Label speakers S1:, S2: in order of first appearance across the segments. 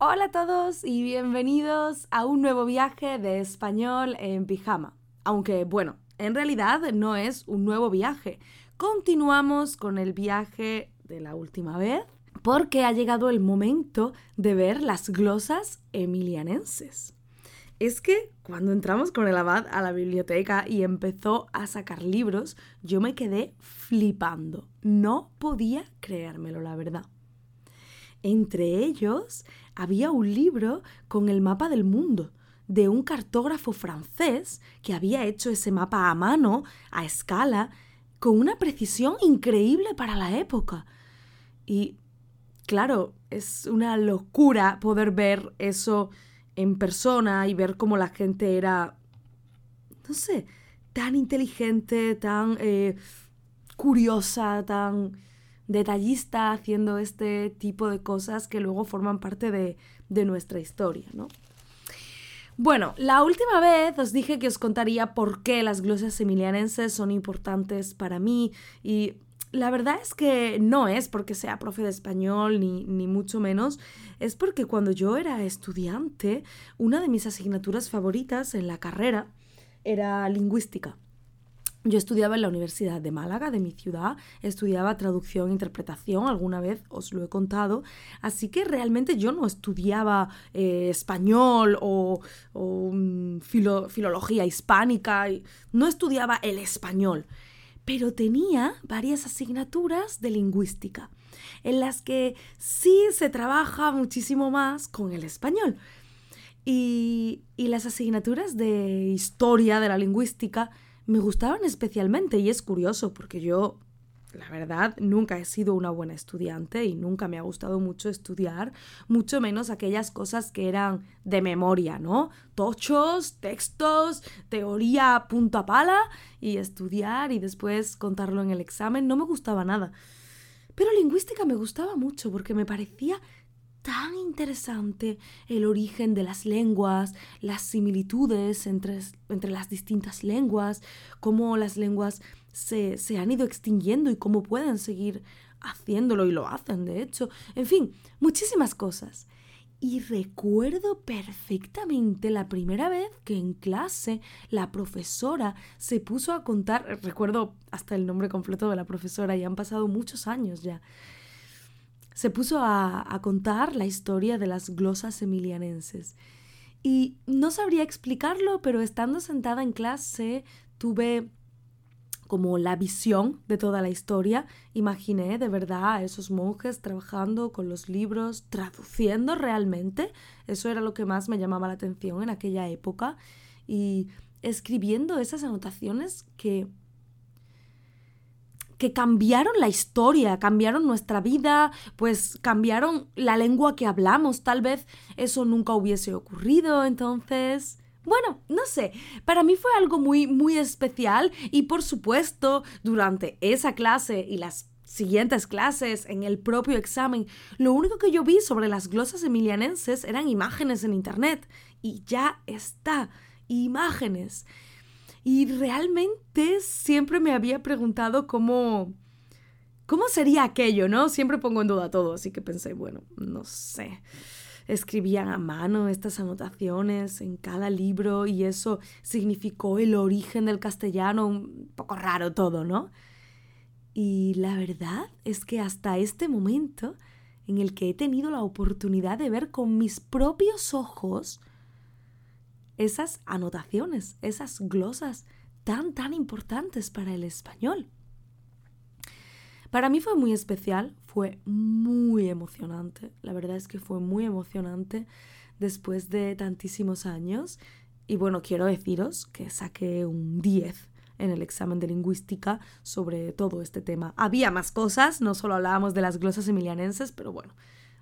S1: Hola a todos y bienvenidos a un nuevo viaje de español en pijama. Aunque bueno, en realidad no es un nuevo viaje. Continuamos con el viaje de la última vez porque ha llegado el momento de ver las glosas emilianenses. Es que cuando entramos con el abad a la biblioteca y empezó a sacar libros, yo me quedé flipando. No podía creérmelo, la verdad. Entre ellos había un libro con el mapa del mundo de un cartógrafo francés que había hecho ese mapa a mano, a escala, con una precisión increíble para la época. Y claro, es una locura poder ver eso en persona y ver cómo la gente era, no sé, tan inteligente, tan eh, curiosa, tan detallista haciendo este tipo de cosas que luego forman parte de, nuestra historia, ¿no? Bueno, la última vez os dije que os contaría por qué las glosas emilianenses son importantes para mí y la verdad es que no es porque sea profe de español ni, ni, mucho menos, es porque cuando yo era estudiante, una de mis asignaturas favoritas en la carrera era lingüística. Yo estudiaba en la Universidad de Málaga, de mi ciudad, estudiaba traducción e interpretación, alguna vez os lo he contado, así que realmente yo no estudiaba eh, español o, mm, filología hispánica, no estudiaba el español, pero tenía varias asignaturas de lingüística, en las que sí se trabaja muchísimo más con el español. y las asignaturas de historia de la lingüística, me gustaban especialmente y es curioso porque yo, la verdad, nunca he sido una buena estudiante y nunca me ha gustado mucho estudiar, mucho menos aquellas cosas que eran de memoria, ¿no? Tochos, textos, teoría punta pala y estudiar y después contarlo en el examen, no me gustaba nada. Pero lingüística me gustaba mucho porque me parecía tan interesante el origen de las lenguas, las similitudes entre, entre las distintas lenguas, cómo las lenguas se, se han ido extinguiendo y cómo pueden seguir haciéndolo y lo hacen, de hecho. En fin, muchísimas cosas. Y recuerdo perfectamente la primera vez que en clase la profesora se puso a contar, recuerdo hasta el nombre completo de la profesora, y han pasado muchos años ya, se puso a, contar la historia de las glosas emilianenses. Y no sabría explicarlo, pero estando sentada en clase tuve como la visión de toda la historia. Imaginé de verdad a esos monjes trabajando con los libros, traduciendo realmente. Eso era lo que más me llamaba la atención en aquella época. Y escribiendo esas anotaciones que que cambiaron la historia, cambiaron nuestra vida, pues cambiaron la lengua que hablamos. Tal vez eso nunca hubiese ocurrido, entonces... Bueno, no sé, para mí fue algo muy, muy especial y por supuesto, durante esa clase y las siguientes clases, en el propio examen, lo único que yo vi sobre las glosas emilianenses eran imágenes en internet. Y ya está, imágenes. Y realmente siempre me había preguntado cómo... ¿Cómo sería aquello, no? Siempre pongo en duda todo, así que pensé, bueno, no sé. Escribían a mano estas anotaciones en cada libro y eso significó el origen del castellano, un poco raro todo, ¿no? Y la verdad es que hasta este momento en el que he tenido la oportunidad de ver con mis propios ojos esas anotaciones, esas glosas tan, tan importantes para el español. Para mí fue muy especial, fue muy emocionante, la verdad es que fue muy emocionante después de tantísimos años y bueno, quiero deciros que saqué un 10 en el examen de lingüística sobre todo este tema. Había más cosas, no solo hablábamos de las glosas emilianenses, pero bueno,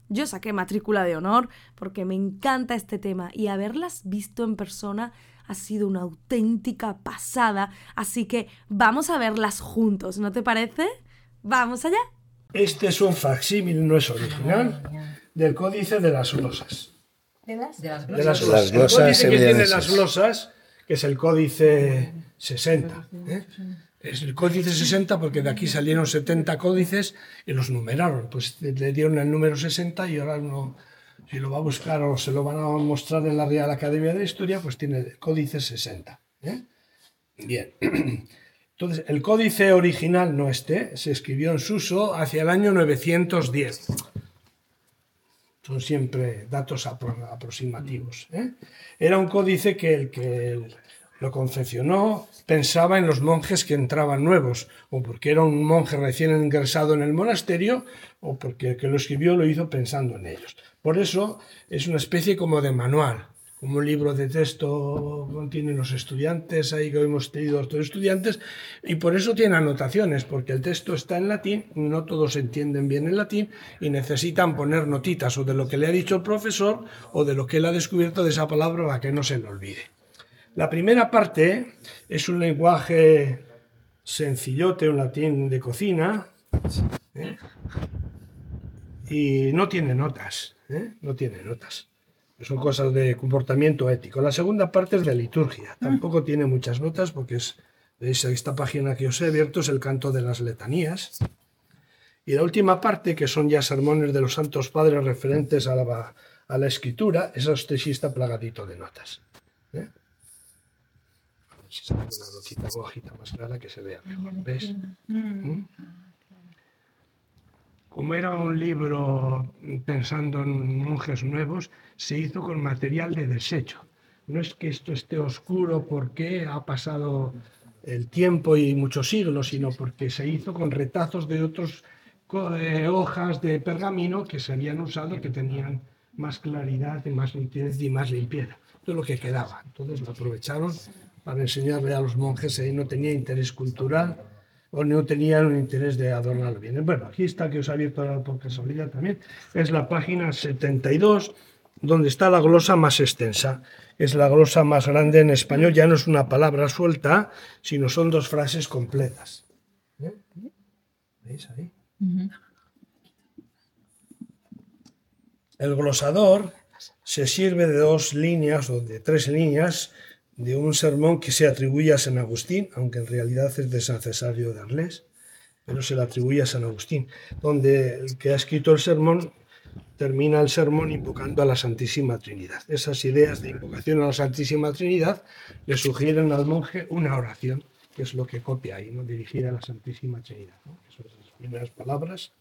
S1: yo saqué matrícula de honor porque me encanta este tema y haberlas visto en persona ha sido una auténtica pasada, así que vamos a verlas juntos, ¿no te parece? ¿Vamos allá?
S2: Este es un facsímil, no es original, del códice de las glosas.
S3: ¿De las? De las
S2: glosas. El códice que tiene las glosas, que es el códice 60. Es el códice 60 porque de aquí salieron 70 códices y los numeraron. Pues le dieron el número 60 y ahora uno si lo va a buscar o se lo van a mostrar en la Real Academia de Historia, pues tiene el códice 60. ¿eh? Bien. Entonces, el códice original no este, se escribió en Suso hacia el año 910. Son siempre datos aproximativos. ¿eh? Era un códice que el que lo confeccionó pensaba en los monjes que entraban nuevos, o porque era un monje recién ingresado en el monasterio, o porque el que lo escribió lo hizo pensando en ellos. Por eso es una especie como de manual, como un libro de texto contienen los estudiantes, ahí que hemos tenido los estudiantes, y por eso tiene anotaciones, porque el texto está en latín, no todos entienden bien el latín y necesitan poner notitas o de lo que le ha dicho el profesor o de lo que él ha descubierto de esa palabra para que no se le olvide. La primera parte es un lenguaje sencillote, un latín de cocina, ¿eh? y no tiene notas, ¿eh? no tiene notas. Son cosas de comportamiento ético. La segunda parte es de liturgia. Tampoco tiene muchas notas porque es, esta página que os he abierto es el canto de las letanías. Y la última parte, que son ya sermones de los santos padres referentes a la, a la escritura, esa sí está plagadito de notas. ¿eh? Si se una notita hojita más clara que se vea mejor. ¿Ves? ¿Mm? Como era un libro pensando en monjes nuevos, se hizo con material de desecho. No es que esto esté oscuro porque ha pasado el tiempo y muchos siglos, sino porque se hizo con retazos de otras eh, hojas de pergamino que se habían usado, que tenían más claridad y más nitidez y más limpieza. Esto es lo que quedaba. Entonces lo aprovecharon para enseñarle a los monjes, ahí no tenía interés cultural o no tenían un interés de adornarlo bien. Bueno, aquí está que os ha abierto ahora por casualidad también, es la página 72, donde está la glosa más extensa. Es la glosa más grande en español, ya no es una palabra suelta, sino son dos frases completas. ¿Eh? ¿Veis ahí? El glosador se sirve de dos líneas o de tres líneas de un sermón que se atribuye a San Agustín, aunque en realidad es de San Cesario de Arles, pero se le atribuye a San Agustín, donde el que ha escrito el sermón termina el sermón invocando a la Santísima Trinidad. Esas ideas de invocación a la Santísima Trinidad le sugieren al monje una oración, que es lo que copia ahí, ¿no? dirigida a la Santísima Trinidad. Esas son las primeras palabras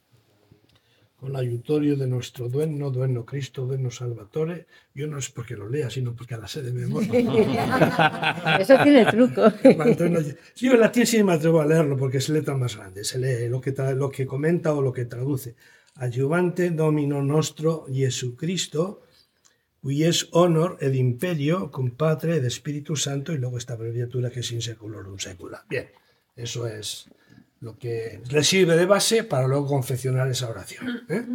S2: con el ayutorio de nuestro dueño, dueño Cristo, dueño Salvatore. Yo no es porque lo lea, sino porque la sé de memoria.
S3: Eso tiene truco.
S2: Sí, en latín sí me atrevo a leerlo porque es letra más grande. Se lee lo que, lo que comenta o lo que traduce. Ayuvante Domino nostro Jesucristo, cui es honor ed imperio con Padre ed Espíritu Santo, y luego esta abreviatura que es in un secula. Bien, eso es lo que le sirve de base para luego confeccionar esa oración. ¿eh?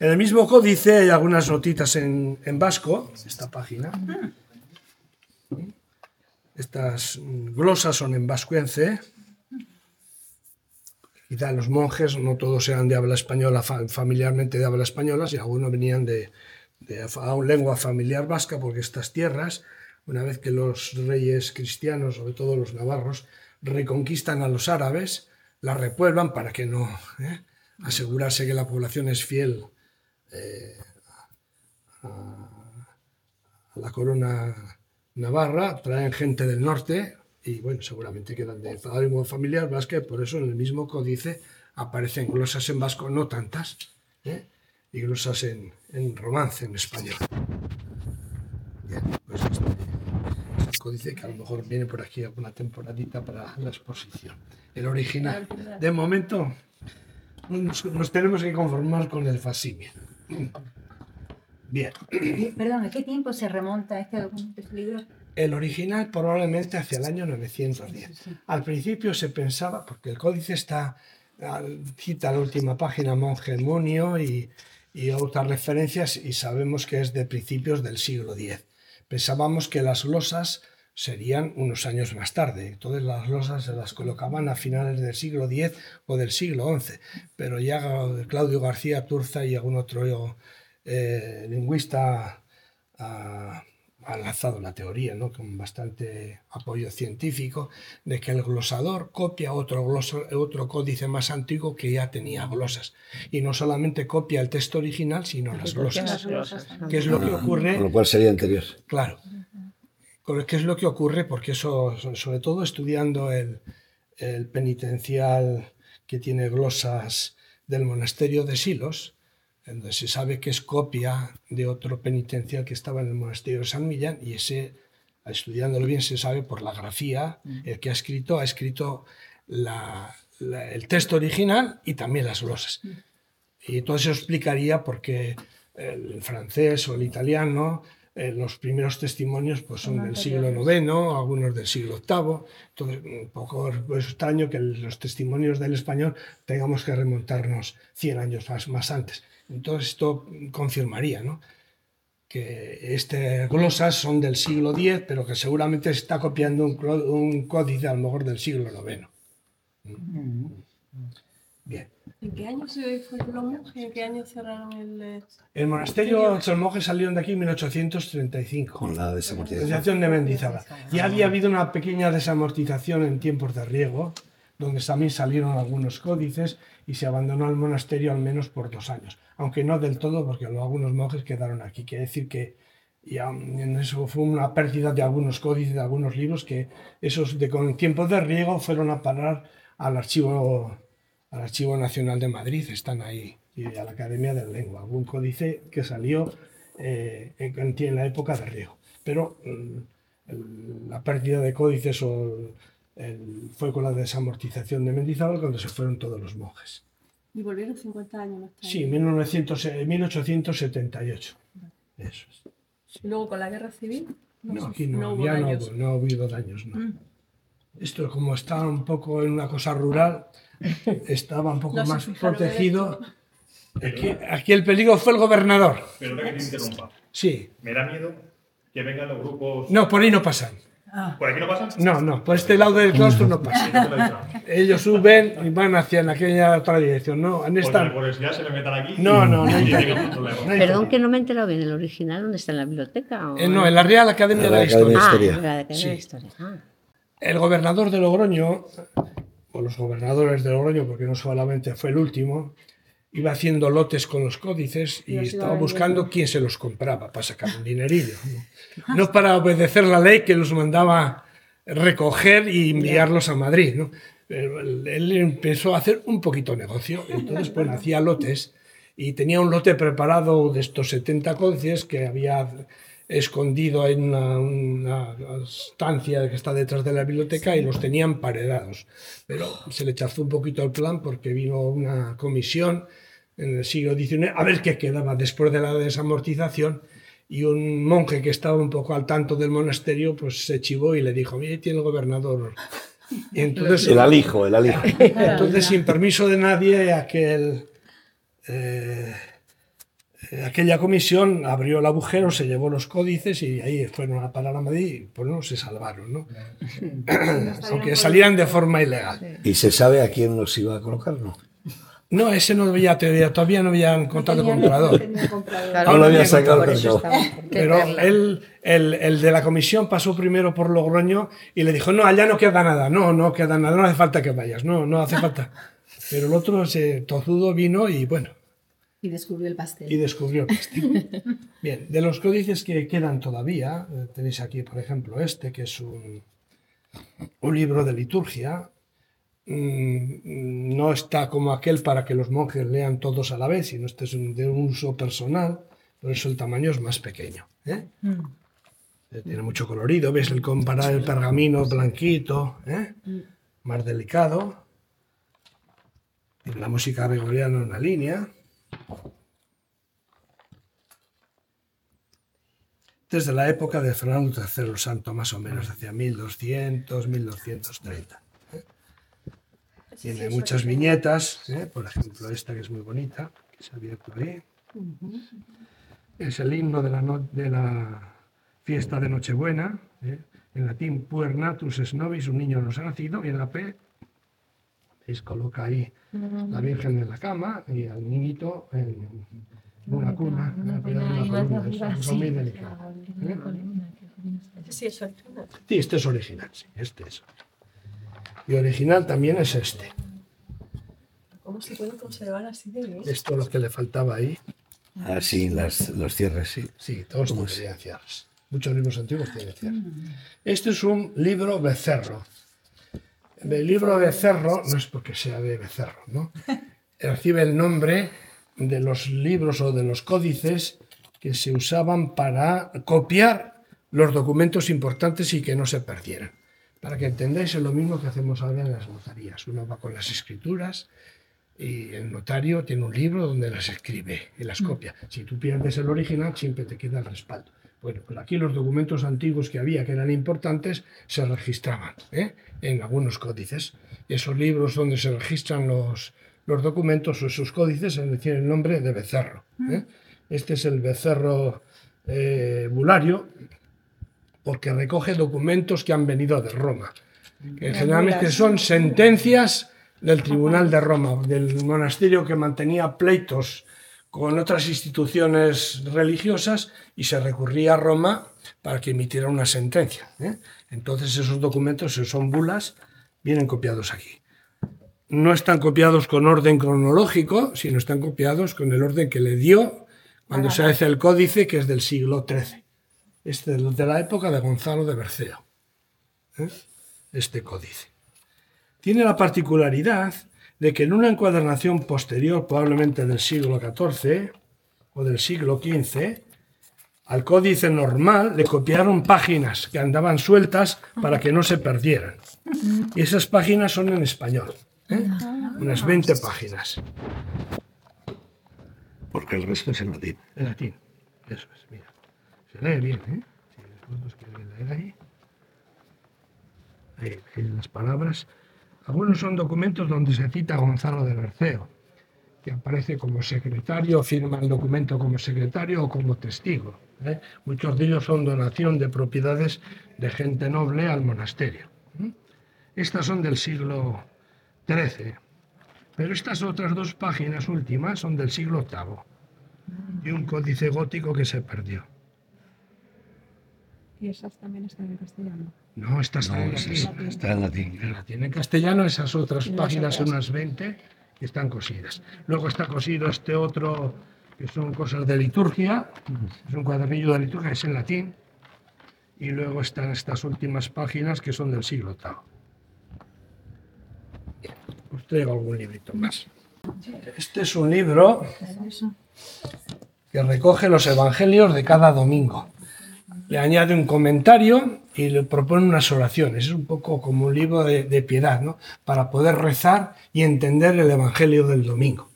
S2: En el mismo códice hay algunas notitas en, vasco, esta página. Estas glosas son en vascuence. Quizá los monjes no todos eran de habla española, familiarmente de habla española, y algunos venían de, de una lengua familiar vasca, porque estas tierras, una vez que los reyes cristianos, sobre todo los navarros, reconquistan a los árabes, la repueblan para que no ¿eh? asegurarse que la población es fiel eh, a, la corona navarra, traen gente del norte y bueno, seguramente quedan de algo familiar vasca, por eso en el mismo códice aparecen glosas en vasco, no tantas, ¿eh? y glosas en, romance, en español. Bien, este códice que a lo mejor viene por aquí alguna temporadita para la exposición el original. De momento nos, tenemos que conformar con el facsimil. Bien.
S3: Perdón, ¿a qué tiempo se remonta este, este libro?
S2: El original probablemente hacia el año 910. Al principio se pensaba, porque el códice está, cita la última página Monje Munio y, y otras referencias y sabemos que es de principios del siglo X. Pensábamos que las losas serían unos años más tarde. Entonces las losas se las colocaban a finales del siglo X o del siglo XI, pero ya Claudio García Turza y algún otro eh, lingüista a, ha lanzado la teoría, ¿no? con bastante apoyo científico, de que el glosador copia otro, otro códice más antiguo que ya tenía glosas. Y no solamente copia el texto original, sino las glosas. ¿Qué es lo que ocurre?
S4: Con lo cual sería anterior.
S2: Claro. ¿Qué es lo que ocurre? Porque eso, sobre todo estudiando el, el penitencial que tiene glosas del monasterio de Silos, donde se sabe que es copia de otro penitencial que estaba en el monasterio de San Millán y ese, estudiándolo bien, se sabe por la grafía, mm. el que ha escrito, ha escrito el texto original y también las glosas. Mm. Y todo eso explicaría por qué el francés o el italiano eh, los primeros testimonios pues, son del siglo IX, algunos del siglo VIII. Entonces, un poco extraño que los testimonios del español tengamos que remontarnos 100 años más, más antes. Entonces, esto confirmaría ¿no? que este glosas son del siglo X, pero que seguramente se está copiando un, un códice a lo mejor del siglo IX. Mm.
S5: Bien. ¿En qué año se fueron los monjes? ¿En qué año cerraron el...? Eh,
S2: el monasterio, los monjes salieron de aquí en 1835.
S4: Con la desamortización.
S2: de Mendizábal. Ya había habido una pequeña desamortización en tiempos de riego, donde también salieron algunos códices y se abandonó el monasterio al menos por dos años. Aunque no del todo, porque algunos monjes quedaron aquí. Quiere decir que ya en eso fue una pérdida de algunos códices, de algunos libros, que esos de con tiempos de riego fueron a parar al archivo al Archivo Nacional de Madrid, están ahí, y a la Academia de Lengua, algún códice que salió eh, en, la época de Riego. Pero mm, la pérdida de códices fue con la desamortización de Mendizábal cuando se fueron todos los monjes.
S5: ¿Y volvieron 50 años más tarde?
S2: Sí, 1900, 1878. Eso es.
S5: ¿Y luego con la guerra civil?
S2: No, aquí no, ya no, no, ha habido daños. No. Mm. Esto como está un poco en una cosa rural, estaba un poco más protegido. Aquí, el peligro fue el gobernador.
S6: Pero que te interrumpa.
S2: Sí.
S6: Me da miedo que vengan los grupos.
S2: No, por ahí no pasan.
S6: Ah. ¿Por aquí no pasan?
S2: No, no, por este lado del claustro no pasan. Ellos suben y van hacia en aquella otra dirección. No, en esta...
S6: Por se me metan aquí.
S2: No, no, no.
S7: Perdón que no me he enterado bien. ¿El original dónde está? ¿En la biblioteca?
S2: Eh, no, en la Real Academia de la, Historia.
S7: Ah, la Academia de Historia. Ah.
S2: El gobernador de Logroño o los gobernadores de Logroño, porque no solamente fue el último, iba haciendo lotes con los códices y, estaba buscando quién se los compraba para sacar un dinerillo. ¿no? para obedecer la ley que los mandaba recoger y enviarlos a Madrid. ¿no? él empezó a hacer un poquito negocio, entonces pues hacía lotes y tenía un lote preparado de estos 70 códices que había escondido en una, estancia que está detrás de la biblioteca y los tenían paredados. Pero se le chazó un poquito el plan porque vino una comisión en el siglo XIX a ver qué quedaba después de la desamortización y un monje que estaba un poco al tanto del monasterio pues se chivó y le dijo, mire, tiene el gobernador.
S4: entonces, el alijo, el alijo.
S2: Entonces, sin permiso de nadie, aquel... Eh, aquella comisión abrió el agujero, se llevó los códices y ahí fueron a parar a Madrid y pues no se salvaron, ¿no? Aunque salían de forma ilegal.
S4: ¿Y se sabe a quién los iba a colocar, no?
S2: No, ese no había todavía no habían contado comprador.
S4: No lo había sacado
S2: Pero él, el, el, de la comisión pasó primero por Logroño y le dijo, no, allá no queda nada, no, no queda nada, no hace falta que vayas, no, no hace falta. Pero el otro, ese tozudo, vino y bueno,
S5: y descubrió el pastel.
S2: Y descubrió el pastel. Bien, de los códices que quedan todavía, eh, tenéis aquí, por ejemplo, este, que es un, un libro de liturgia. Mm, no está como aquel para que los monjes lean todos a la vez, sino este es de un uso personal, por eso el tamaño es más pequeño. ¿eh? Mm. Eh, tiene mucho colorido, ves el comparar el pergamino blanquito, mm. más delicado. la música gregoriana en una línea. Desde la época de Fernando III el Santo, más o menos, hacia 1200, 1230. ¿eh? Tiene muchas viñetas, ¿eh? por ejemplo esta que es muy bonita, que se ha abierto ahí. Es el himno de la, de la fiesta de Nochebuena, ¿eh? en latín puer natus es nobis, un niño nos ha nacido, y en la P, veis, coloca ahí la Virgen en la cama y al niñito en una cuna.
S5: Este sí es original.
S2: Sí, este es original, sí, este es. Y original también es este.
S5: ¿Cómo se puede conservar así de bien?
S2: Esto es lo que le faltaba ahí.
S4: Ah, sí, las, los cierres, sí.
S2: Sí, todos tenían cierres. Muchos libros antiguos tienen cierres. Este es un libro becerro. El libro becerro no es porque sea de becerro, ¿no? Recibe el nombre de los libros o de los códices que se usaban para copiar los documentos importantes y que no se perdieran. Para que entendáis, es lo mismo que hacemos ahora en las notarías. Uno va con las escrituras y el notario tiene un libro donde las escribe y las copia. Si tú pierdes el original, siempre te queda el respaldo. Bueno, pues aquí los documentos antiguos que había que eran importantes se registraban ¿eh? en algunos códices. Esos libros donde se registran los, los documentos o esos códices decía el nombre de becerro. ¿eh? Este es el becerro eh, bulario porque recoge documentos que han venido de Roma, que generalmente son sentencias del Tribunal de Roma, del monasterio que mantenía pleitos con otras instituciones religiosas y se recurría a Roma para que emitiera una sentencia. ¿eh? Entonces esos documentos, si son bulas, vienen copiados aquí. No están copiados con orden cronológico, sino están copiados con el orden que le dio cuando se hace el códice, que es del siglo XIII. Este es de la época de Gonzalo de Berceo. ¿eh? Este códice. Tiene la particularidad de que en una encuadernación posterior, probablemente del siglo XIV o del siglo XV, al códice normal le copiaron páginas que andaban sueltas para que no se perdieran. Y esas páginas son en español, ¿eh? unas 20 páginas.
S4: Porque el resto es en latín.
S2: En latín. Eso es, mira. Se lee bien, ¿eh? Si vosotros queréis leer ahí. Ahí, ahí las palabras. Algunos son documentos donde se cita Gonzalo de Berceo, que aparece como secretario, firma el documento como secretario o como testigo. ¿eh? Muchos de ellos son donación de propiedades de gente noble al monasterio. ¿eh? Estas son del siglo XIII, pero estas otras dos páginas últimas son del siglo VIII y un códice gótico que se perdió.
S8: Y esas también están en castellano.
S2: No, esta está
S4: No,
S2: en
S4: es-
S2: latín.
S4: está en latín.
S2: En latín. En castellano esas otras páginas, unas 20, que están cosidas. Luego está cosido este otro, que son cosas de liturgia, es un cuadernillo de liturgia, es en latín. Y luego están estas últimas páginas que son del siglo VIII. Bien, os traigo algún librito más. Este es un libro que recoge los evangelios de cada domingo. Le añade un comentario y le propone unas oraciones. Es un poco como un libro de, de piedad, ¿no? Para poder rezar y entender el evangelio del domingo.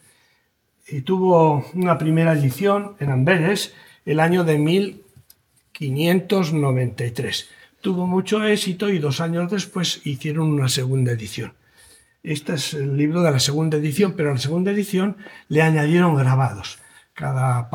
S2: Y tuvo una primera edición en Amberes el año de 1593. Tuvo mucho éxito y dos años después hicieron una segunda edición. Este es el libro de la segunda edición, pero a la segunda edición le añadieron grabados. Cada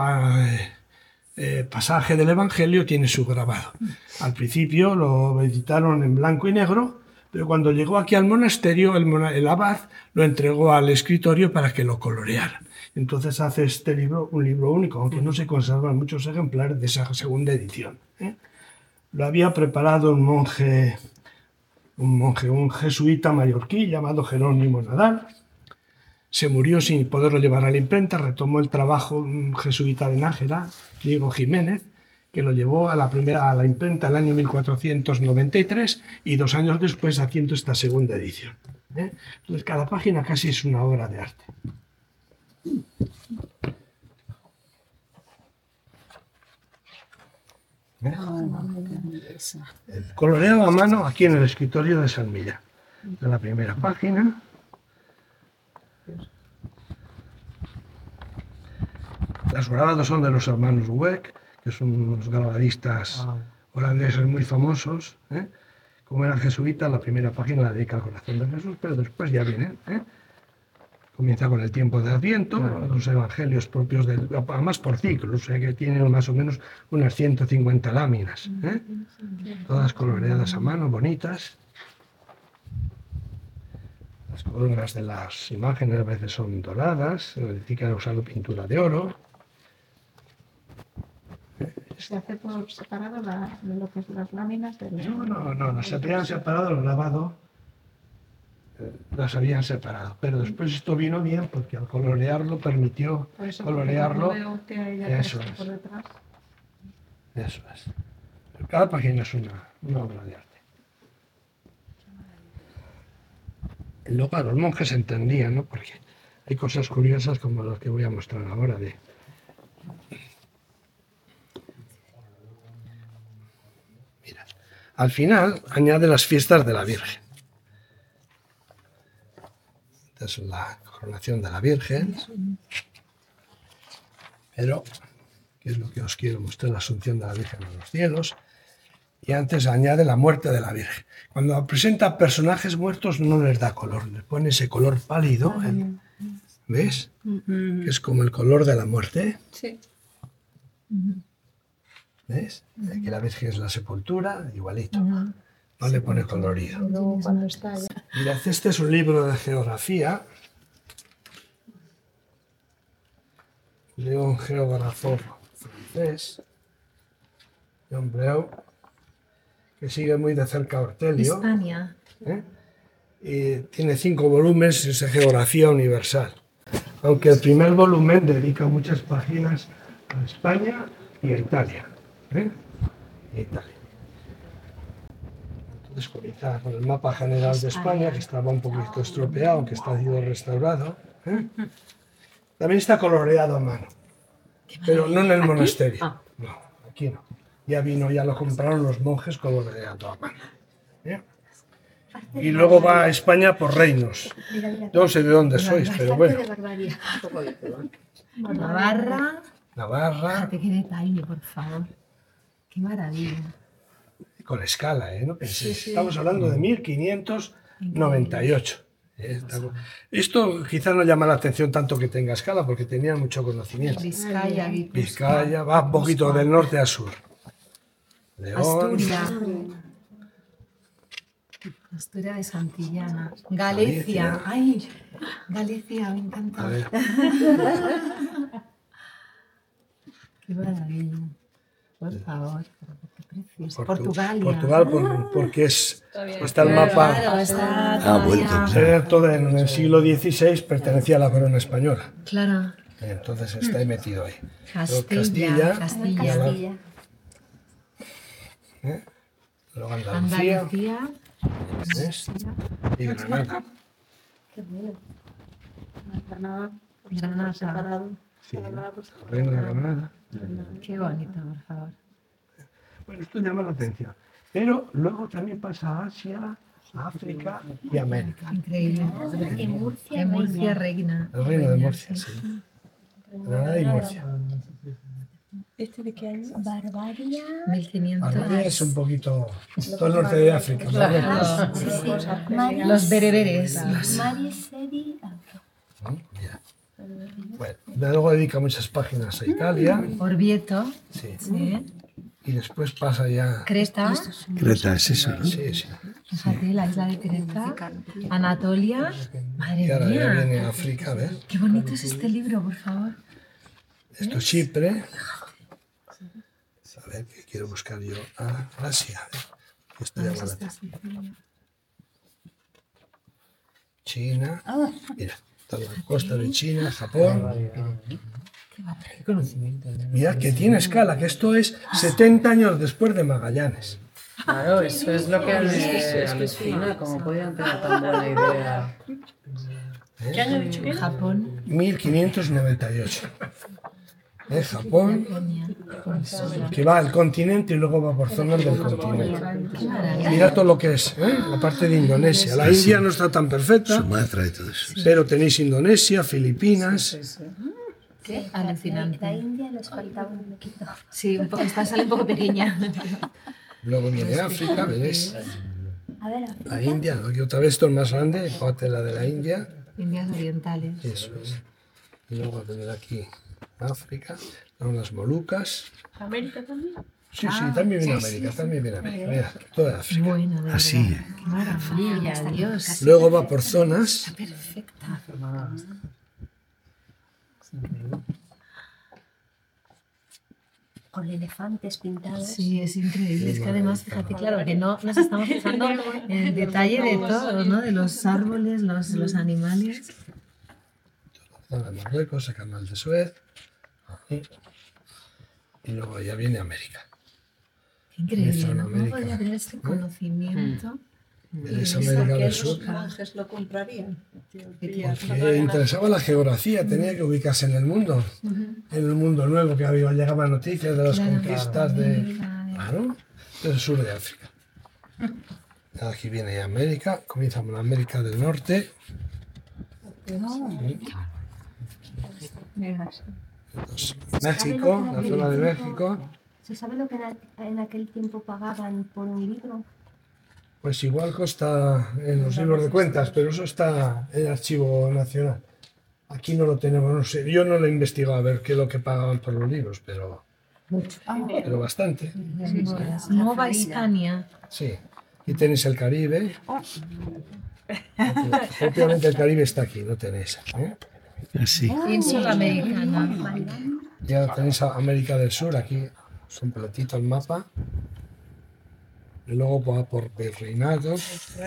S2: eh, pasaje del Evangelio tiene su grabado. Al principio lo editaron en blanco y negro, pero cuando llegó aquí al monasterio, el, mona- el abad lo entregó al escritorio para que lo coloreara. Entonces hace este libro un libro único, aunque no se conservan muchos ejemplares de esa segunda edición. ¿eh? Lo había preparado un monje, un monje, un jesuita mallorquí llamado Jerónimo Nadal. Se murió sin poderlo llevar a la imprenta, retomó el trabajo un jesuita de Nájera, Diego Jiménez, que lo llevó a la primera a la imprenta el año 1493 y dos años después haciendo esta segunda edición. ¿eh? Entonces cada página casi es una obra de arte. Coloreado a mano aquí en el escritorio de San Millán. En la primera página. Las grabados son de los hermanos Weck, que son unos grabadistas holandeses muy famosos. ¿eh? Como eran jesuitas, la primera página la dedica al corazón de Jesús, pero después ya vienen. ¿eh? Comienza con el tiempo de Adviento, los evangelios propios del. Además por ciclos, sea que tienen más o menos unas 150 láminas. ¿eh? Todas coloreadas a mano, bonitas. Las columnas de las imágenes a veces son doradas, han usado pintura de oro.
S8: Se hace por separado la, lo que es las láminas de
S2: No, no, no, las habían separado, lo lavado, eh, las habían separado. Pero después esto vino bien porque al colorearlo permitió
S8: eso
S2: colorearlo. Eso es.
S8: por detrás.
S2: Eso es. Cada página es una, una obra de arte. Luego a los monjes entendían, ¿no? Porque hay cosas curiosas como las que voy a mostrar ahora de... Mira, al final añade las fiestas de la Virgen. Esta es la coronación de la Virgen. Pero que es lo que os quiero mostrar, la asunción de la Virgen a los cielos. Y antes añade la muerte de la Virgen. Cuando presenta personajes muertos no les da color, les pone ese color pálido, ¿eh? ¿ves? Que es como el color de la muerte.
S5: Sí.
S2: ¿Ves? Aquí la Virgen es la sepultura, igualito. No le pone colorido.
S8: Luego cuando está ya.
S2: Mirad, este es un libro de geografía de un geógrafo francés, John Breu, que sigue muy de cerca a Ortelio.
S3: España.
S2: ¿eh? Y tiene cinco volúmenes, es de geografía universal. Aunque el primer volumen dedica muchas páginas a España y a Italia. ¿Eh? Y Italia. Entonces comienza con el mapa general de España, que estaba un poquito estropeado, aunque está sido restaurado. ¿eh? También está coloreado a mano, pero no en el monasterio. No, aquí no. Ya vino, ya lo compraron los monjes coloreado a mano. ¿eh? Y luego va a España por reinos. Yo no sé de dónde sois, pero bueno.
S3: Navarra.
S2: Navarra,
S3: detalle, por favor. Qué maravilla.
S2: con escala, ¿eh? No penséis. Estamos hablando de 1598. ¿eh? Estamos- Esto quizás no llama la atención tanto que tenga escala, porque tenía mucho conocimiento.
S3: Vizcaya, Guipúzcoa,
S2: Vizcaya, va un poquito del norte a sur. León,
S3: Asturias. Asturias de Santillana. Galicia.
S2: Galicia.
S3: Ay, Galicia, me encanta.
S2: a ver,
S3: Qué maravilla. Por favor, qué precioso.
S2: Portu-
S3: Portugalia.
S2: Portugal, por- porque es, está el mapa.
S3: Claro, está
S4: Ah, vuelto.
S2: Todo en el siglo XVI pertenecía a la corona española.
S3: Claro.
S2: Entonces está ahí metido ahí.
S3: Castilla.
S2: Castilla,
S3: Castilla.
S2: ¿eh? Luego Andalucía,
S3: Andalucía.
S2: ¿ves? y Granada.
S8: Granada,
S3: Granada.
S8: separado.
S2: Sí, el reino de Granada.
S3: Qué bonito, por favor.
S2: Bueno, esto llama la atención. Pero luego también pasa a Asia, África y América.
S3: Increíble.
S9: En Murcia,
S3: En Murcia
S9: reina.
S2: El reino de Murcia, sí. Granada y Murcia.
S5: ¿Este de qué año?
S9: Barbaria.
S3: 1500.
S2: Barbaria es un poquito todo el norte de África.
S9: Sí.
S3: Los, bereberes. Los...
S9: Mari Sedi.
S2: ¿No? Ya. Bueno, luego dedica muchas páginas a Italia.
S3: Orvieto.
S2: Sí.
S3: Sí.
S2: Y después pasa ya.
S3: Creta.
S4: Creta es eso, ¿no?
S2: Sí, sí.
S3: Fíjate, la isla de Creta. Anatolia.
S2: Y
S3: Madre
S2: ahora ya
S3: mía.
S2: viene África, a ver.
S3: Qué bonito es este libro, por favor.
S2: Esto es Chipre. A ver, que quiero buscar yo a Asia. Esto la atención. China. Mira, toda la costa de China, Japón.
S3: Qué conocimiento.
S2: Mira que tiene escala, que esto es 70 años después de Magallanes.
S10: Claro, eso es lo que me alucina, cómo podían tener tan buena idea.
S5: ¿Qué año he dicho que?
S3: Japón.
S2: 1598. ¿Eh? Japón, que va al continente y luego va por zonas del continente. Mira todo lo que es, ¿eh? la parte de Indonesia. La India no está tan perfecta,
S4: Sumatra y todo eso.
S2: pero tenéis Indonesia, Filipinas.
S3: Qué alucinante.
S9: La India les faltaba un poquito.
S3: Sí, un poco, está, sale un poco pequeña.
S2: Luego viene África, ¿veis?
S9: A ver,
S2: La India, otra vez esto es más grande, la de la India.
S3: Indias orientales.
S2: Eso es. Y luego va a tener aquí África, luego las Molucas.
S5: ¿América también?
S2: Sí, sí, también viene América, también viene América. Mira, toda África.
S3: Bueno, de
S4: Así.
S3: Qué maravilla, Dios.
S2: Luego va por zonas.
S3: Perfecta.
S9: con elefantes pintados.
S11: Sí, es increíble. Es que además, fíjate, claro, que no nos estamos fijando en el detalle de todo, ¿no? De los árboles, los, los animales.
S2: De Marruecos, el canal de Suez. ahí. Y luego ya viene América.
S11: Qué increíble, ¿no? ¿Cómo
S2: América.
S11: podría tener este conocimiento?
S2: Es
S11: Y
S2: América
S11: los
S5: monjes lo comprarían.
S2: Porque interesaba la geografía, tenía que ubicarse en el mundo. En el mundo nuevo que había, llegaban noticias de las
S11: Claro,
S2: conquistas de,
S11: América, de-
S2: claro, del sur de África. Aquí viene América, comienza con América del Norte. Entonces, México, la zona de México,
S9: ¿Se sabe lo que en, aquel tiempo pagaban por un libro?
S2: pues igual consta en los libros de cuentas, pero eso está en el archivo nacional. Aquí no lo tenemos, no sé, yo no lo he investigado a ver qué es lo que pagaban por los libros, pero, pero bastante.
S11: Nueva Hispania.
S2: Sí. Y tenéis el Caribe. Obviamente el Caribe está aquí, no tenéis. ¿eh?
S4: Así.
S11: Americana.
S2: Ya tenéis a América del Sur, aquí es un platito el mapa. Y luego va por virreinatos.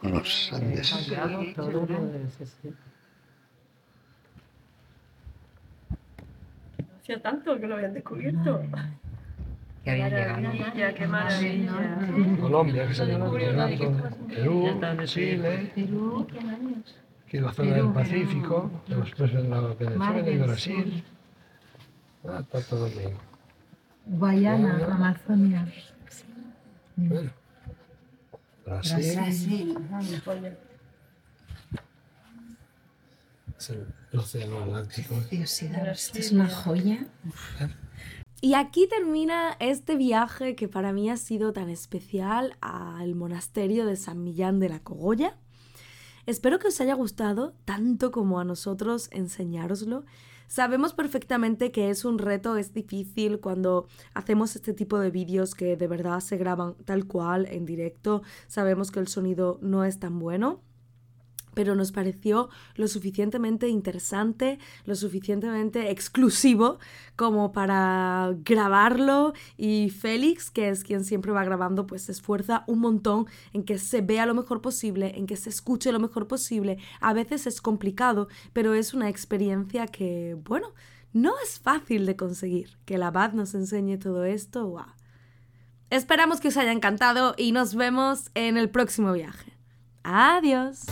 S4: Con los Andes.
S5: Hacía tanto que lo habían descubierto.
S10: Que habían llegado.
S5: Qué maravilla.
S2: Colombia, que se llama virreinato. Perú. Chile,
S9: Perú, ¿qué años?
S2: aquí la zona del Pacífico, después en la Venezuela y Brasil. Ah, está todo bien.
S11: Guayana, Amazonia.
S2: Bueno. Brasil,
S3: Brasil.
S2: es el, el océano Atlántico.
S11: Preciosidad. Esto es una joya.
S1: Y aquí termina este viaje que para mí ha sido tan especial al monasterio de San Millán de la Cogolla. Espero que os haya gustado tanto como a nosotros enseñároslo. Sabemos perfectamente que es un reto, es difícil cuando hacemos este tipo de vídeos que de verdad se graban tal cual en directo. Sabemos que el sonido no es tan bueno pero nos pareció lo suficientemente interesante, lo suficientemente exclusivo como para grabarlo y Félix, que es quien siempre va grabando, pues se esfuerza un montón en que se vea lo mejor posible, en que se escuche lo mejor posible. A veces es complicado, pero es una experiencia que, bueno, no es fácil de conseguir. Que la Abad nos enseñe todo esto, ¡guau! Esperamos que os haya encantado y nos vemos en el próximo viaje. Adiós.